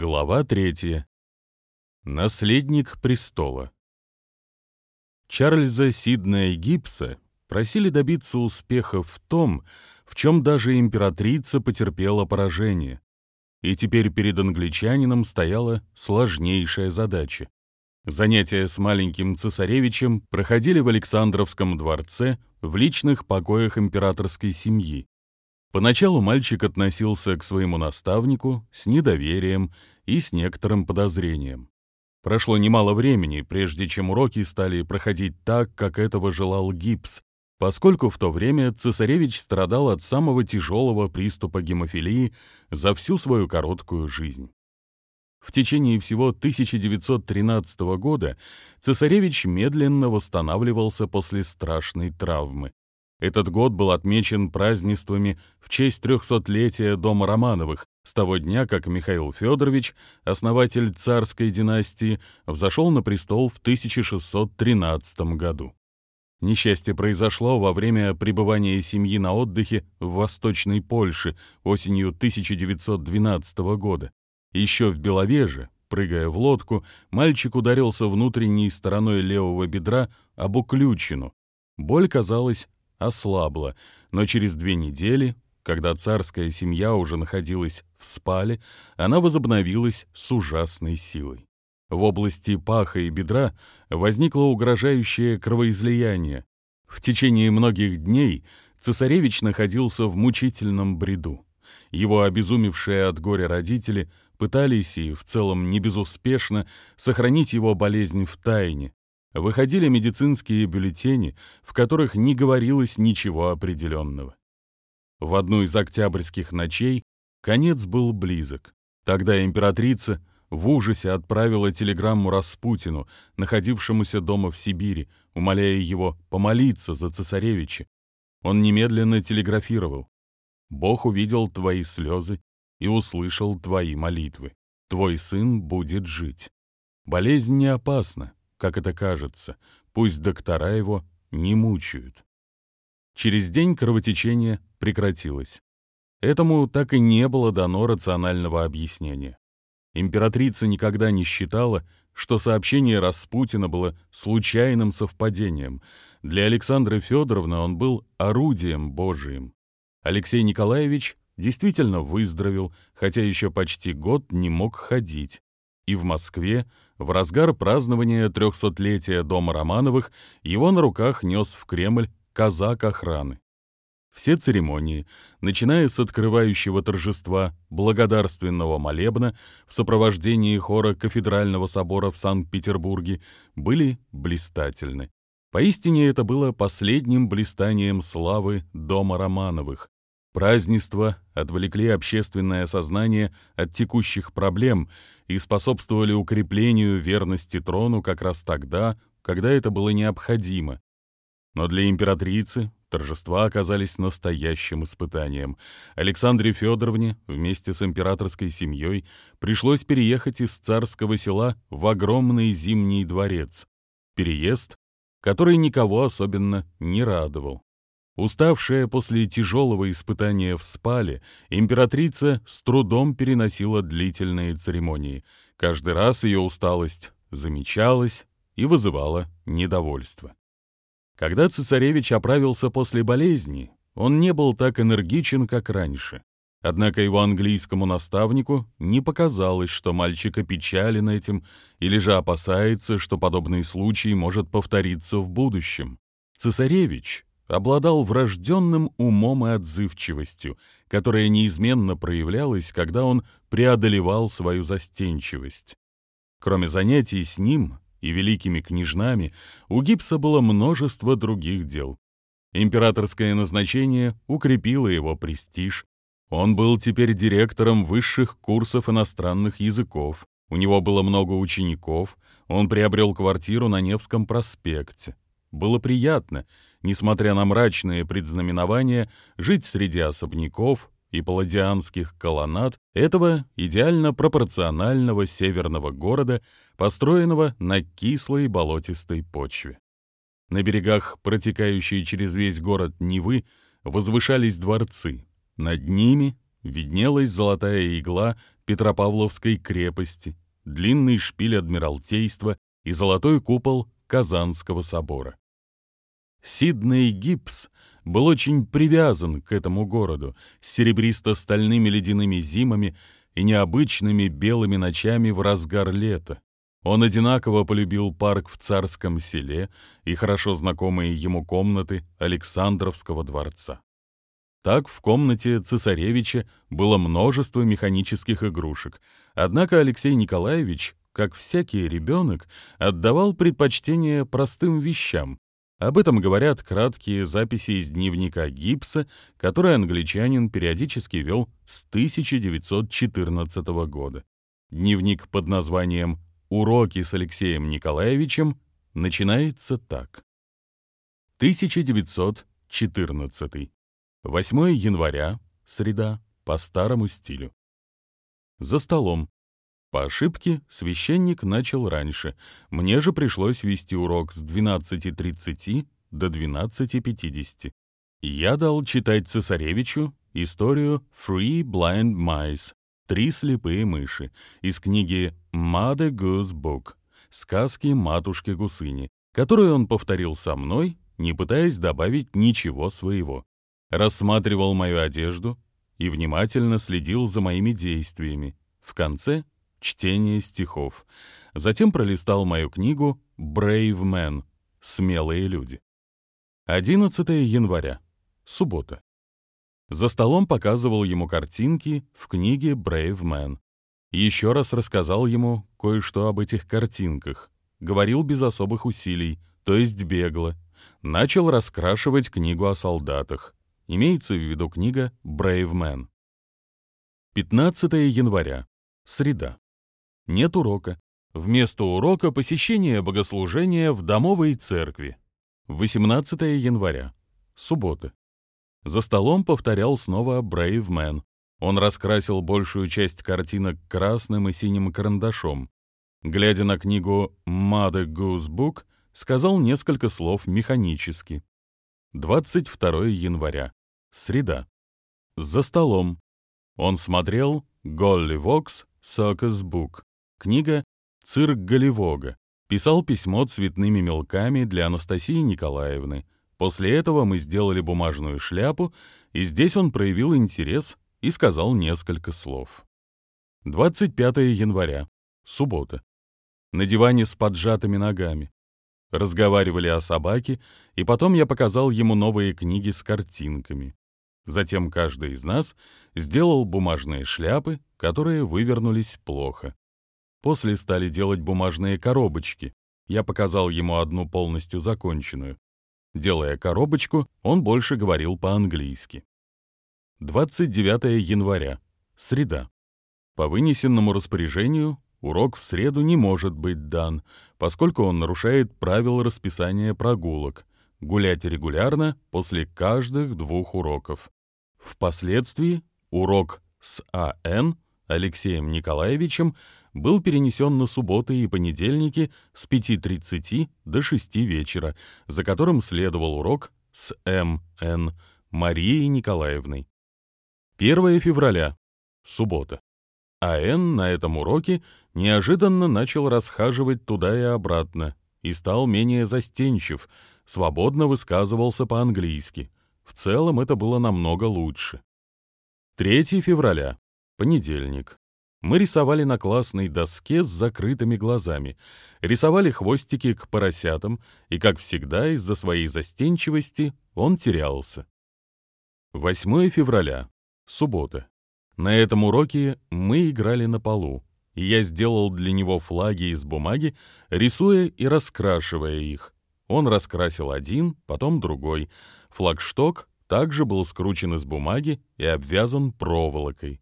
Глава третья. Наследник престола. Чарльза Сиднея Гибса просили добиться успеха в том, в чем даже императрица потерпела поражение. И теперь перед англичанином стояла сложнейшая задача. Занятия с маленьким цесаревичем проходили в Александровском дворце в личных покоях императорской семьи. Поначалу мальчик относился к своему наставнику с недоверием и с некоторым подозрением. Прошло немало времени, прежде чем уроки стали проходить так, как этого желал Гипс, поскольку в то время цесаревич страдал от самого тяжелого приступа гемофилии за всю свою короткую жизнь. В течение всего 1913 года цесаревич медленно восстанавливался после страшной травмы. Этот год был отмечен празднествами в честь трехсотлетия дома Романовых, с того дня, как Михаил Федорович, основатель царской династии, взошел на престол в 1613 году. Несчастье произошло во время пребывания семьи на отдыхе в Восточной Польше осенью 1912 года. Еще в Беловеже, прыгая в лодку, мальчик ударился внутренней стороной левого бедра об уключину. Боль, казалось, ослабла, но через две недели, когда царская семья уже находилась в спале, она возобновилась с ужасной силой. В области паха и бедра возникло угрожающее кровоизлияние. В течение многих дней цесаревич находился в мучительном бреду. Его обезумевшие от горя родители пытались и в целом не безуспешно сохранить его болезнь в тайне, выходили медицинские бюллетени, в которых не говорилось ничего определенного. В одну из октябрьских ночей конец был близок. Тогда императрица в ужасе отправила телеграмму Распутину, находившемуся дома в Сибири, умоляя его помолиться за цесаревича. Он немедленно телеграфировал. «Бог увидел твои слезы и услышал твои молитвы. Твой сын будет жить. Болезнь не опасна, как это кажется, пусть доктора его не мучают. Через день кровотечение прекратилось. Этому так и не было дано рационального объяснения. Императрица никогда не считала, что сообщение Распутина было случайным совпадением. Для Александры Федоровны он был орудием Божиим. Алексей Николаевич действительно выздоровел, хотя еще почти год не мог ходить. И в Москве в разгар празднования трехсотлетия дома Романовых его на руках нес в Кремль казак охраны. Все церемонии, начиная с открывающего торжества благодарственного молебна в сопровождении хора кафедрального собора в Санкт-Петербурге, были блистательны. Поистине это было последним блистанием славы дома Романовых, Празднества отвлекли общественное сознание от текущих проблем и способствовали укреплению верности трону как раз тогда, когда это было необходимо. Но для императрицы торжества оказались настоящим испытанием. Александре Федоровне вместе с императорской семьей пришлось переехать из царского села в огромный зимний дворец. Переезд, который никого особенно не радовал. Уставшая после тяжелого испытания в спале, императрица с трудом переносила длительные церемонии. Каждый раз ее усталость замечалась и вызывала недовольство. Когда цесаревич оправился после болезни, он не был так энергичен, как раньше. Однако его английскому наставнику не показалось, что мальчик опечален этим или же опасается, что подобный случай может повториться в будущем. Цесаревич обладал врожденным умом и отзывчивостью, которая неизменно проявлялась, когда он преодолевал свою застенчивость. Кроме занятий с ним и великими княжнами, у Гипса было множество других дел. Императорское назначение укрепило его престиж. Он был теперь директором высших курсов иностранных языков. У него было много учеников, он приобрел квартиру на Невском проспекте. Было приятно, несмотря на мрачные предзнаменования, жить среди особняков и палладианских колоннад этого идеально пропорционального северного города, построенного на кислой болотистой почве. На берегах, протекающей через весь город Невы, возвышались дворцы. Над ними виднелась золотая игла Петропавловской крепости, длинный шпиль Адмиралтейства и золотой купол Казанского собора. Сидней Гипс был очень привязан к этому городу с серебристо-стальными ледяными зимами и необычными белыми ночами в разгар лета. Он одинаково полюбил парк в Царском селе и хорошо знакомые ему комнаты Александровского дворца. Так в комнате цесаревича было множество механических игрушек, однако Алексей Николаевич, как всякий ребенок, отдавал предпочтение простым вещам, об этом говорят краткие записи из дневника Гипса, который англичанин периодически вел с 1914 года. Дневник под названием «Уроки с Алексеем Николаевичем» начинается так. 1914. 8 января, среда, по старому стилю. За столом. По ошибке священник начал раньше. Мне же пришлось вести урок с 12.30 до 12.50. Я дал читать цесаревичу историю «Three Blind Mice» «Три слепые мыши» из книги «Mother Goose Book» «Сказки матушки Гусыни», которую он повторил со мной, не пытаясь добавить ничего своего. Рассматривал мою одежду и внимательно следил за моими действиями. В конце чтение стихов. Затем пролистал мою книгу «Brave Men» — «Смелые люди». 11 января. Суббота. За столом показывал ему картинки в книге «Brave Man». Еще раз рассказал ему кое-что об этих картинках. Говорил без особых усилий, то есть бегло. Начал раскрашивать книгу о солдатах. Имеется в виду книга «Brave Man». 15 января. Среда. Нет урока. Вместо урока посещение богослужения в домовой церкви. 18 января. Суббота. За столом повторял снова Brave Man. Он раскрасил большую часть картинок красным и синим карандашом. Глядя на книгу «Mother Goose Book», сказал несколько слов механически. 22 января. Среда. За столом. Он смотрел «Golliwogg's Circus Book». Книга «Цирк Голливога». Писал письмо цветными мелками для Анастасии Николаевны. После этого мы сделали бумажную шляпу, и здесь он проявил интерес и сказал несколько слов. 25 января. Суббота. На диване с поджатыми ногами. Разговаривали о собаке, и потом я показал ему новые книги с картинками. Затем каждый из нас сделал бумажные шляпы, которые вывернулись плохо. После стали делать бумажные коробочки. Я показал ему одну полностью законченную. Делая коробочку, он больше говорил по-английски. 29 января. Среда. По вынесенному распоряжению урок в среду не может быть дан, поскольку он нарушает правила расписания прогулок. Гулять регулярно после каждых двух уроков. Впоследствии урок с АН Алексеем Николаевичем был перенесен на субботы и понедельники с 5.30 до 6 вечера, за которым следовал урок с М.Н. Марией Николаевной. 1 февраля. Суббота. А.Н. на этом уроке неожиданно начал расхаживать туда и обратно и стал менее застенчив, свободно высказывался по-английски. В целом это было намного лучше. 3 февраля. Понедельник. Мы рисовали на классной доске с закрытыми глазами, рисовали хвостики к поросятам, и, как всегда, из-за своей застенчивости он терялся. 8 февраля. Суббота. На этом уроке мы играли на полу, и я сделал для него флаги из бумаги, рисуя и раскрашивая их. Он раскрасил один, потом другой. Флагшток также был скручен из бумаги и обвязан проволокой.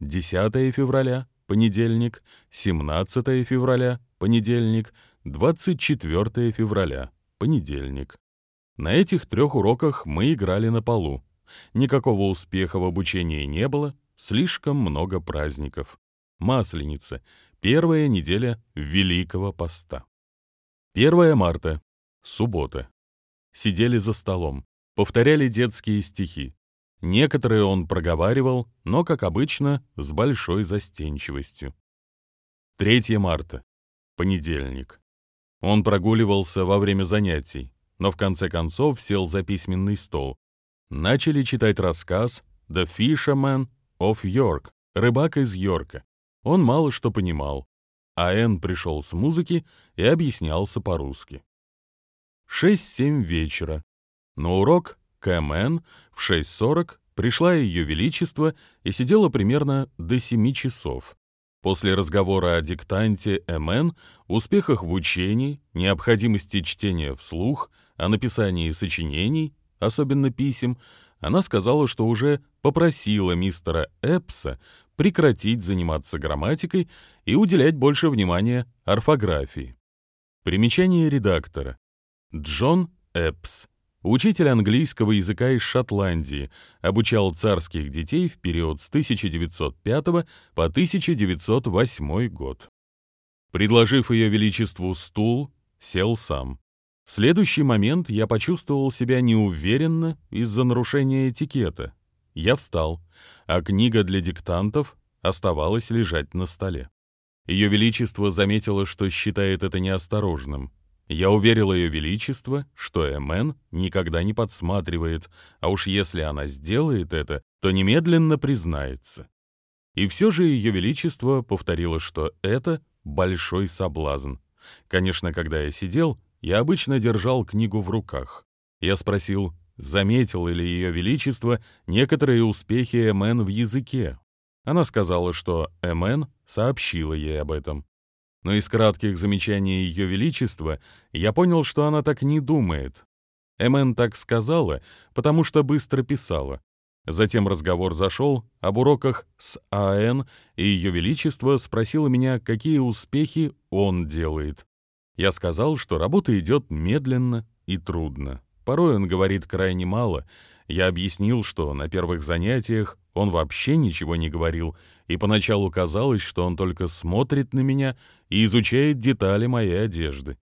10 февраля, понедельник, 17 февраля, понедельник, 24 февраля, понедельник. На этих трех уроках мы играли на полу. Никакого успеха в обучении не было, слишком много праздников. Масленица, первая неделя Великого Поста. 1 марта, суббота. Сидели за столом, повторяли детские стихи. Некоторые он проговаривал, но, как обычно, с большой застенчивостью. 3 марта. Понедельник. Он прогуливался во время занятий, но в конце концов сел за письменный стол. Начали читать рассказ «The Fisherman of York» — «Рыбак из Йорка». Он мало что понимал, а Энн пришел с музыки и объяснялся по-русски. 6-7 вечера. На урок КМН в 6.40 пришла Ее Величество и сидела примерно до 7 часов. После разговора о диктанте МН, успехах в учении, необходимости чтения вслух, о написании сочинений, особенно писем, она сказала, что уже попросила мистера Эпса прекратить заниматься грамматикой и уделять больше внимания орфографии. Примечание редактора. Джон Эпс, учитель английского языка из Шотландии, обучал царских детей в период с 1905 по 1908 год. Предложив ее величеству стул, сел сам. В следующий момент я почувствовал себя неуверенно из-за нарушения этикета. Я встал, а книга для диктантов оставалась лежать на столе. Ее Величество заметило, что считает это неосторожным. Я уверил Ее Величество, что МН никогда не подсматривает, а уж если она сделает это, то немедленно признается. И все же Ее Величество повторило, что это большой соблазн. Конечно, когда я сидел, я обычно держал книгу в руках. Я спросил, заметил ли Ее Величество некоторые успехи МН в языке. Она сказала, что МН сообщила ей об этом но из кратких замечаний Ее Величества я понял, что она так не думает. Эмен так сказала, потому что быстро писала. Затем разговор зашел об уроках с АН, и Ее Величество спросило меня, какие успехи он делает. Я сказал, что работа идет медленно и трудно. Порой он говорит крайне мало. Я объяснил, что на первых занятиях он вообще ничего не говорил, и поначалу казалось, что он только смотрит на меня и изучает детали моей одежды.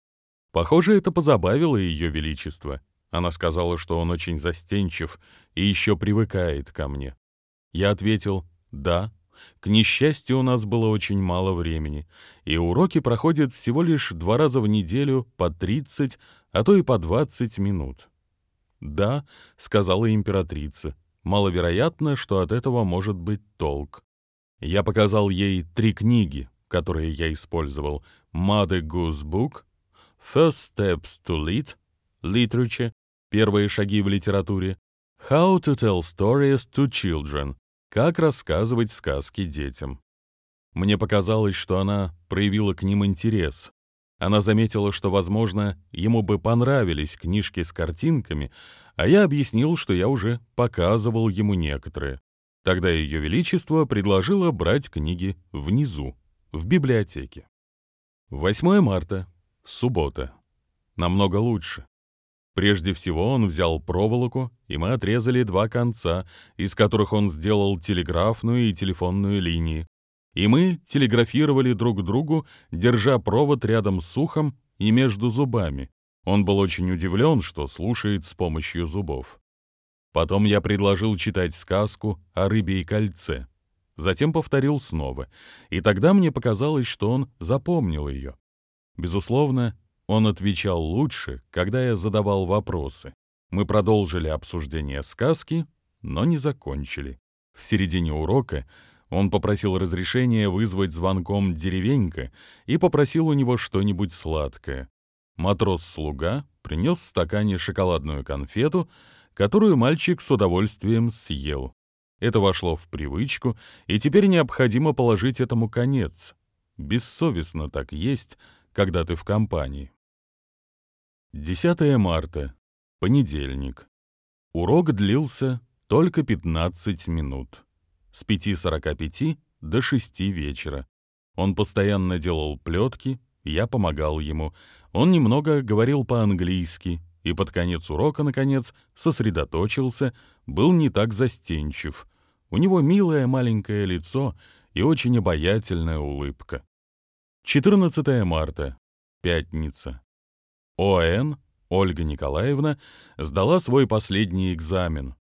Похоже, это позабавило ее величество. Она сказала, что он очень застенчив и еще привыкает ко мне. Я ответил «да». К несчастью, у нас было очень мало времени, и уроки проходят всего лишь два раза в неделю по 30, а то и по 20 минут. «Да», — сказала императрица, — «маловероятно, что от этого может быть толк». Я показал ей три книги, которые я использовал. Mother Goose Book, First Steps to Lit, Literature, Первые шаги в литературе, How to Tell Stories to Children, Как рассказывать сказки детям. Мне показалось, что она проявила к ним интерес. Она заметила, что, возможно, ему бы понравились книжки с картинками, а я объяснил, что я уже показывал ему некоторые. Тогда Ее Величество предложило брать книги внизу, в библиотеке. 8 марта, суббота. Намного лучше. Прежде всего он взял проволоку, и мы отрезали два конца, из которых он сделал телеграфную и телефонную линии. И мы телеграфировали друг другу, держа провод рядом с ухом и между зубами. Он был очень удивлен, что слушает с помощью зубов. Потом я предложил читать сказку о рыбе и кольце. Затем повторил снова, и тогда мне показалось, что он запомнил ее. Безусловно, он отвечал лучше, когда я задавал вопросы. Мы продолжили обсуждение сказки, но не закончили. В середине урока он попросил разрешения вызвать звонком деревенька и попросил у него что-нибудь сладкое. Матрос-слуга принес в стакане шоколадную конфету, которую мальчик с удовольствием съел. Это вошло в привычку, и теперь необходимо положить этому конец. Бессовестно так есть, когда ты в компании. 10 марта. Понедельник. Урок длился только 15 минут. С 5.45 до 6 вечера. Он постоянно делал плетки, я помогал ему. Он немного говорил по-английски, и под конец урока, наконец, сосредоточился, был не так застенчив. У него милое маленькое лицо и очень обаятельная улыбка. 14 марта. Пятница. ОН, Ольга Николаевна, сдала свой последний экзамен.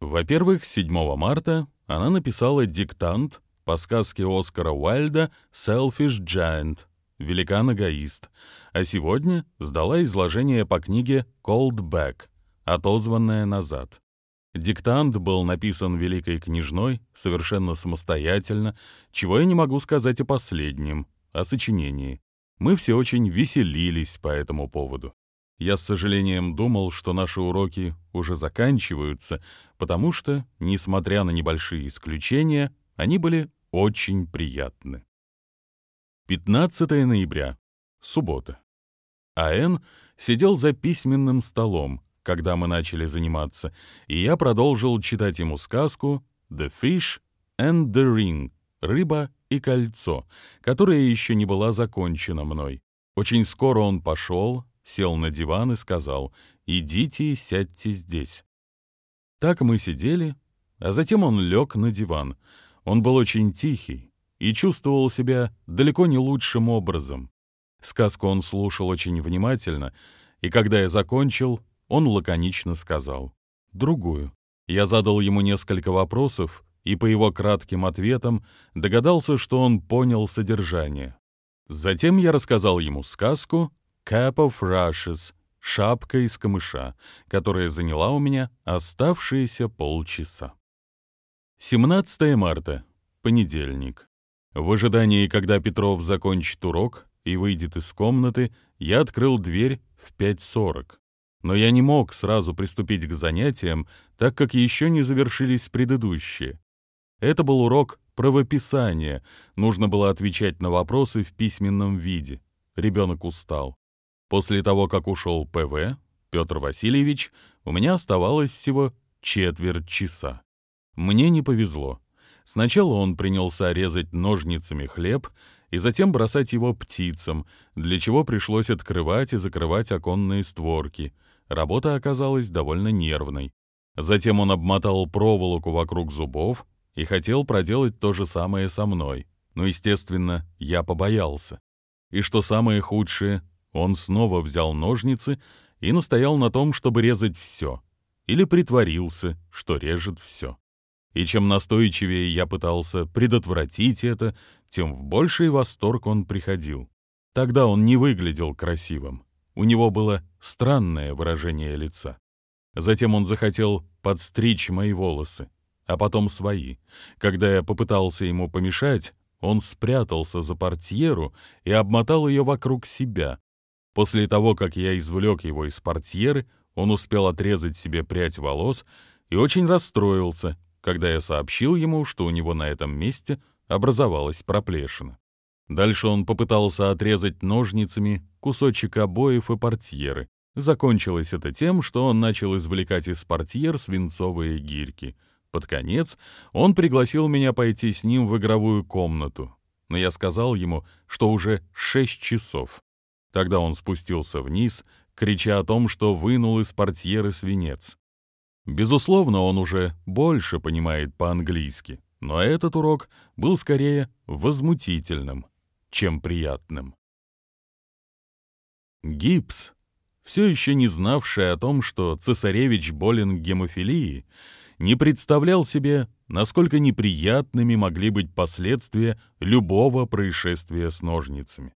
Во-первых, 7 марта она написала диктант по сказке Оскара Уайльда «Selfish Giant» «Великан-эгоист», а сегодня сдала изложение по книге «Cold Back», отозванное назад. Диктант был написан великой княжной совершенно самостоятельно, чего я не могу сказать о последнем, о сочинении. Мы все очень веселились по этому поводу. Я с сожалением думал, что наши уроки уже заканчиваются, потому что, несмотря на небольшие исключения, они были очень приятны. 15 ноября. Суббота. А.Н. сидел за письменным столом, когда мы начали заниматься, и я продолжил читать ему сказку «The Fish and the Ring» — «Рыба и кольцо», которая еще не была закончена мной. Очень скоро он пошел, сел на диван и сказал «Идите и сядьте здесь». Так мы сидели, а затем он лег на диван. Он был очень тихий и чувствовал себя далеко не лучшим образом. Сказку он слушал очень внимательно, и когда я закончил, он лаконично сказал «другую». Я задал ему несколько вопросов, и по его кратким ответам догадался, что он понял содержание. Затем я рассказал ему сказку «Cap of Rushes» — «Шапка из камыша», которая заняла у меня оставшиеся полчаса. 17 марта, понедельник. В ожидании, когда Петров закончит урок и выйдет из комнаты, я открыл дверь в 5.40. Но я не мог сразу приступить к занятиям, так как еще не завершились предыдущие. Это был урок правописания, нужно было отвечать на вопросы в письменном виде. Ребенок устал. После того, как ушел ПВ, Петр Васильевич, у меня оставалось всего четверть часа. Мне не повезло. Сначала он принялся резать ножницами хлеб и затем бросать его птицам, для чего пришлось открывать и закрывать оконные створки — Работа оказалась довольно нервной. Затем он обмотал проволоку вокруг зубов и хотел проделать то же самое со мной. Но, естественно, я побоялся. И что самое худшее, он снова взял ножницы и настоял на том, чтобы резать все. Или притворился, что режет все. И чем настойчивее я пытался предотвратить это, тем в больший восторг он приходил. Тогда он не выглядел красивым. У него было странное выражение лица. Затем он захотел подстричь мои волосы, а потом свои. Когда я попытался ему помешать, он спрятался за портьеру и обмотал ее вокруг себя. После того, как я извлек его из портьеры, он успел отрезать себе прядь волос и очень расстроился, когда я сообщил ему, что у него на этом месте образовалась проплешина. Дальше он попытался отрезать ножницами кусочек обоев и портьеры. Закончилось это тем, что он начал извлекать из портьер свинцовые гирьки. Под конец он пригласил меня пойти с ним в игровую комнату, но я сказал ему, что уже шесть часов. Тогда он спустился вниз, крича о том, что вынул из портьеры свинец. Безусловно, он уже больше понимает по-английски, но этот урок был скорее возмутительным чем приятным. Гипс, все еще не знавший о том, что цесаревич болен гемофилией, не представлял себе, насколько неприятными могли быть последствия любого происшествия с ножницами.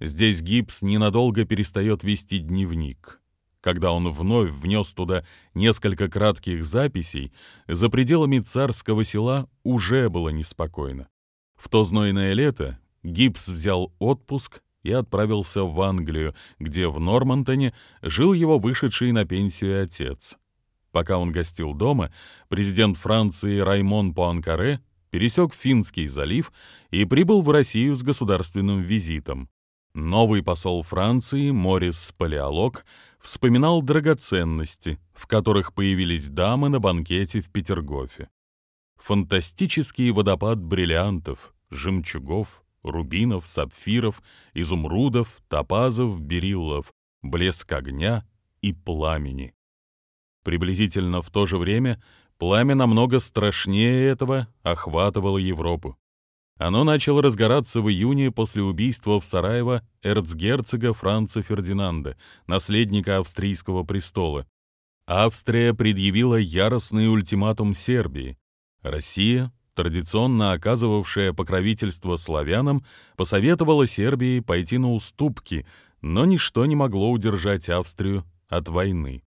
Здесь Гипс ненадолго перестает вести дневник. Когда он вновь внес туда несколько кратких записей, за пределами царского села уже было неспокойно. В то знойное лето Гибс взял отпуск и отправился в Англию, где в Нормантоне жил его вышедший на пенсию отец. Пока он гостил дома, президент Франции Раймон Пуанкаре пересек Финский залив и прибыл в Россию с государственным визитом. Новый посол Франции Морис Палеолог вспоминал драгоценности, в которых появились дамы на банкете в Петергофе. Фантастический водопад бриллиантов, жемчугов, рубинов, сапфиров, изумрудов, топазов, бериллов, блеск огня и пламени. Приблизительно в то же время пламя намного страшнее этого охватывало Европу. Оно начало разгораться в июне после убийства в Сараево эрцгерцога Франца Фердинанда, наследника австрийского престола. Австрия предъявила яростный ультиматум Сербии. Россия, традиционно оказывавшая покровительство славянам, посоветовала Сербии пойти на уступки, но ничто не могло удержать Австрию от войны.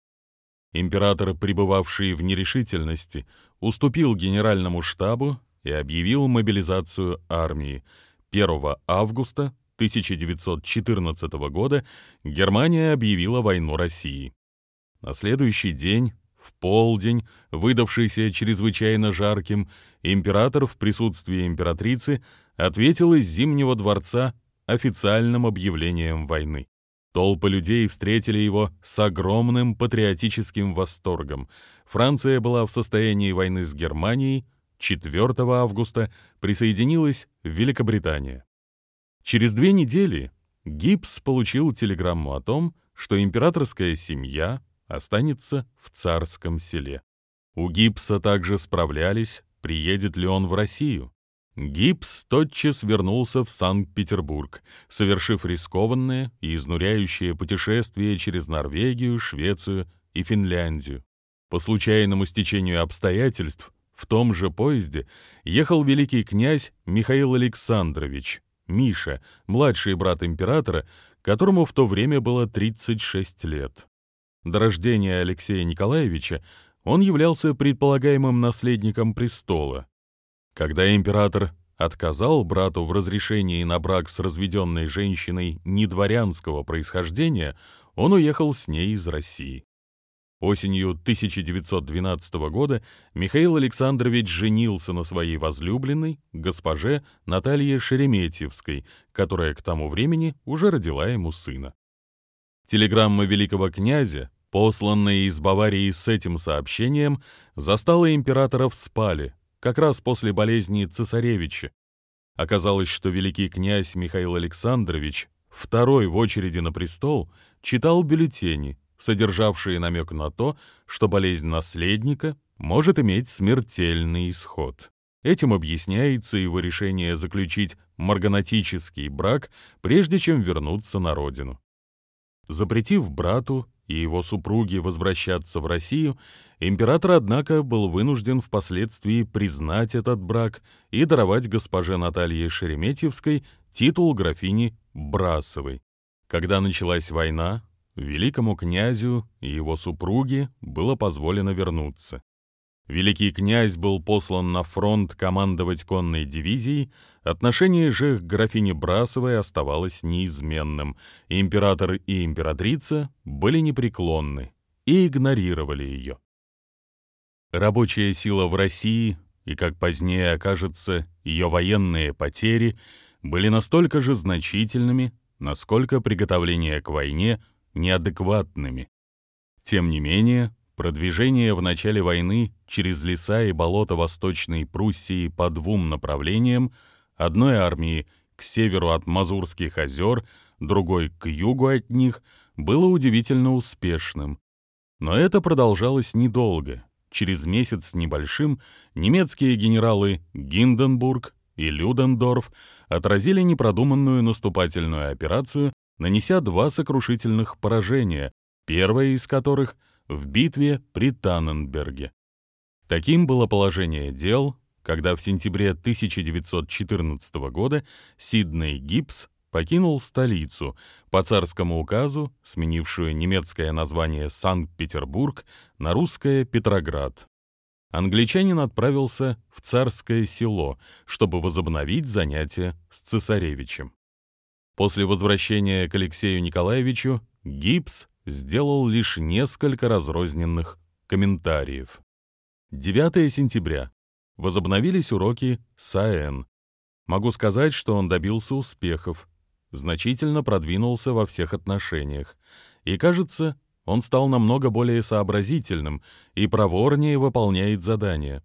Император, пребывавший в нерешительности, уступил генеральному штабу и объявил мобилизацию армии. 1 августа 1914 года Германия объявила войну России. На следующий день, в полдень, выдавшийся чрезвычайно жарким, император в присутствии императрицы ответил из Зимнего дворца официальным объявлением войны. Толпы людей встретили его с огромным патриотическим восторгом. Франция была в состоянии войны с Германией, 4 августа присоединилась Великобритания. Через две недели Гибс получил телеграмму о том, что императорская семья останется в царском селе. У Гибса также справлялись, приедет ли он в Россию. Гибс тотчас вернулся в Санкт-Петербург, совершив рискованное и изнуряющее путешествие через Норвегию, Швецию и Финляндию. По случайному стечению обстоятельств в том же поезде ехал великий князь Михаил Александрович, Миша, младший брат императора, которому в то время было 36 лет. До рождения Алексея Николаевича он являлся предполагаемым наследником престола. Когда император отказал брату в разрешении на брак с разведенной женщиной недворянского происхождения, он уехал с ней из России. Осенью 1912 года Михаил Александрович женился на своей возлюбленной, госпоже Наталье Шереметьевской, которая к тому времени уже родила ему сына. Телеграмма великого князя посланная из Баварии с этим сообщением, застала императора в спале, как раз после болезни цесаревича. Оказалось, что великий князь Михаил Александрович, второй в очереди на престол, читал бюллетени, содержавшие намек на то, что болезнь наследника может иметь смертельный исход. Этим объясняется его решение заключить марганатический брак, прежде чем вернуться на родину. Запретив брату и его супруге возвращаться в Россию, император, однако, был вынужден впоследствии признать этот брак и даровать госпоже Наталье Шереметьевской титул графини Брасовой. Когда началась война, великому князю и его супруге было позволено вернуться. Великий князь был послан на фронт командовать конной дивизией, отношение же к графине Брасовой оставалось неизменным. Император и императрица были непреклонны и игнорировали ее. Рабочая сила в России и, как позднее окажется, ее военные потери были настолько же значительными, насколько приготовления к войне неадекватными. Тем не менее, Продвижение в начале войны через леса и болота Восточной Пруссии по двум направлениям, одной армии к северу от Мазурских озер, другой к югу от них, было удивительно успешным. Но это продолжалось недолго. Через месяц с небольшим немецкие генералы Гинденбург и Людендорф отразили непродуманную наступательную операцию, нанеся два сокрушительных поражения, первое из которых — в битве при Танненберге. Таким было положение дел, когда в сентябре 1914 года Сидней Гибс покинул столицу по царскому указу, сменившую немецкое название Санкт-Петербург на русское Петроград. Англичанин отправился в царское село, чтобы возобновить занятия с цесаревичем. После возвращения к Алексею Николаевичу Гибс сделал лишь несколько разрозненных комментариев. 9 сентября. Возобновились уроки САЭН. Могу сказать, что он добился успехов, значительно продвинулся во всех отношениях. И, кажется, он стал намного более сообразительным и проворнее выполняет задания.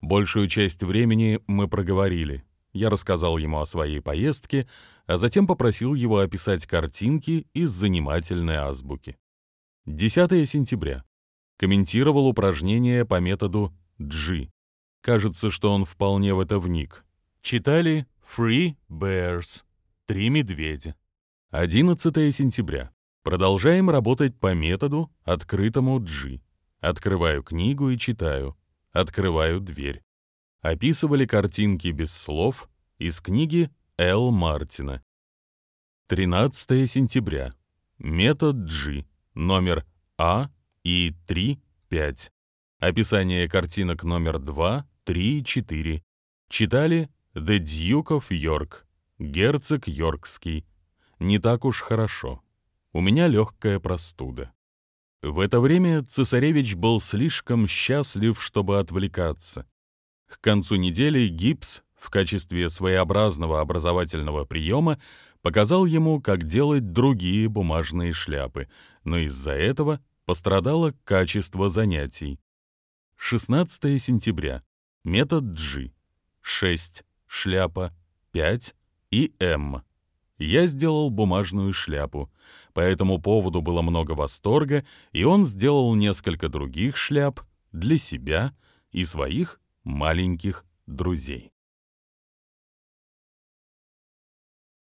Большую часть времени мы проговорили. Я рассказал ему о своей поездке, а затем попросил его описать картинки из занимательной азбуки. 10 сентября. Комментировал упражнения по методу G. Кажется, что он вполне в это вник. Читали Free Bears. Три медведя. 11 сентября. Продолжаем работать по методу, открытому G. Открываю книгу и читаю. Открываю дверь. Описывали картинки без слов из книги Л. Мартина. 13 сентября. Метод G. Номер А и 3, 5. Описание картинок номер 2, 3 и 4. Читали The Duke of York. Герцог Йоркский. Не так уж хорошо. У меня легкая простуда. В это время цесаревич был слишком счастлив, чтобы отвлекаться. К концу недели Гипс в качестве своеобразного образовательного приема показал ему, как делать другие бумажные шляпы, но из-за этого пострадало качество занятий. 16 сентября. Метод G. 6. Шляпа. 5. И М. Я сделал бумажную шляпу. По этому поводу было много восторга, и он сделал несколько других шляп для себя и своих маленьких друзей.